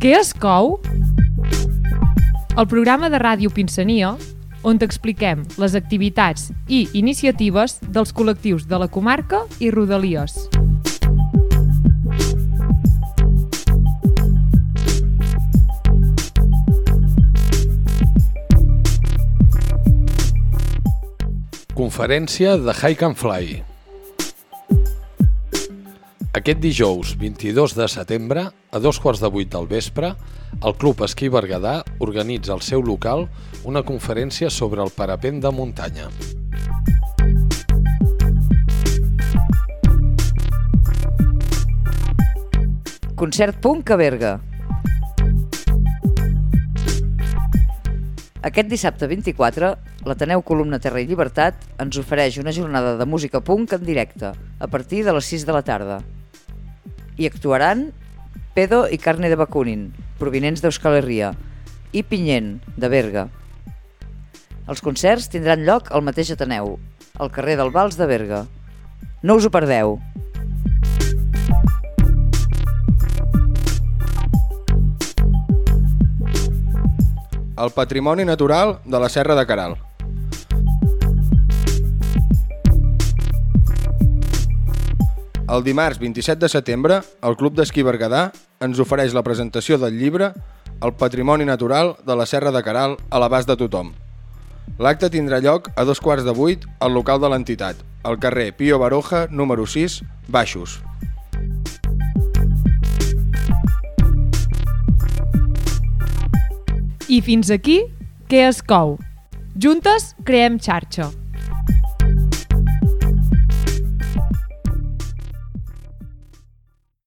Què es cou? El programa de ràdio Pinsania, on t'expliquem les activitats i iniciatives dels col·lectius de la comarca i Rodalies. Conferència de Hike and Fly. Aquest dijous 22 de setembre, a dos quarts de vuit del vespre, el Club Esquí Berguedà organitza al seu local una conferència sobre el parapent de muntanya. Concert Punk a Berga. Aquest dissabte 24, l'Ateneu Columna Terra i Llibertat ens ofereix una jornada de música punk en directe, a partir de les 6 de la tarda. Hi actuaran Pedo i Carne de Bakunin, provinents d'Euskal Herria, i Pinyent, de Berga. Els concerts tindran lloc al mateix Ateneu, al carrer del Vals de Berga. No us ho perdeu! El patrimoni natural de la Serra de Caral. El dimarts 27 de setembre, el Club d'Esquí Berguedà ens ofereix la presentació del llibre El patrimoni natural de la Serra de Caral a l'abast de tothom. L'acte tindrà lloc a dos quarts de vuit al local de l'entitat, al carrer Pío Baroja, número 6, Baixos. I fins aquí, què es cou? Juntes creem xarxa.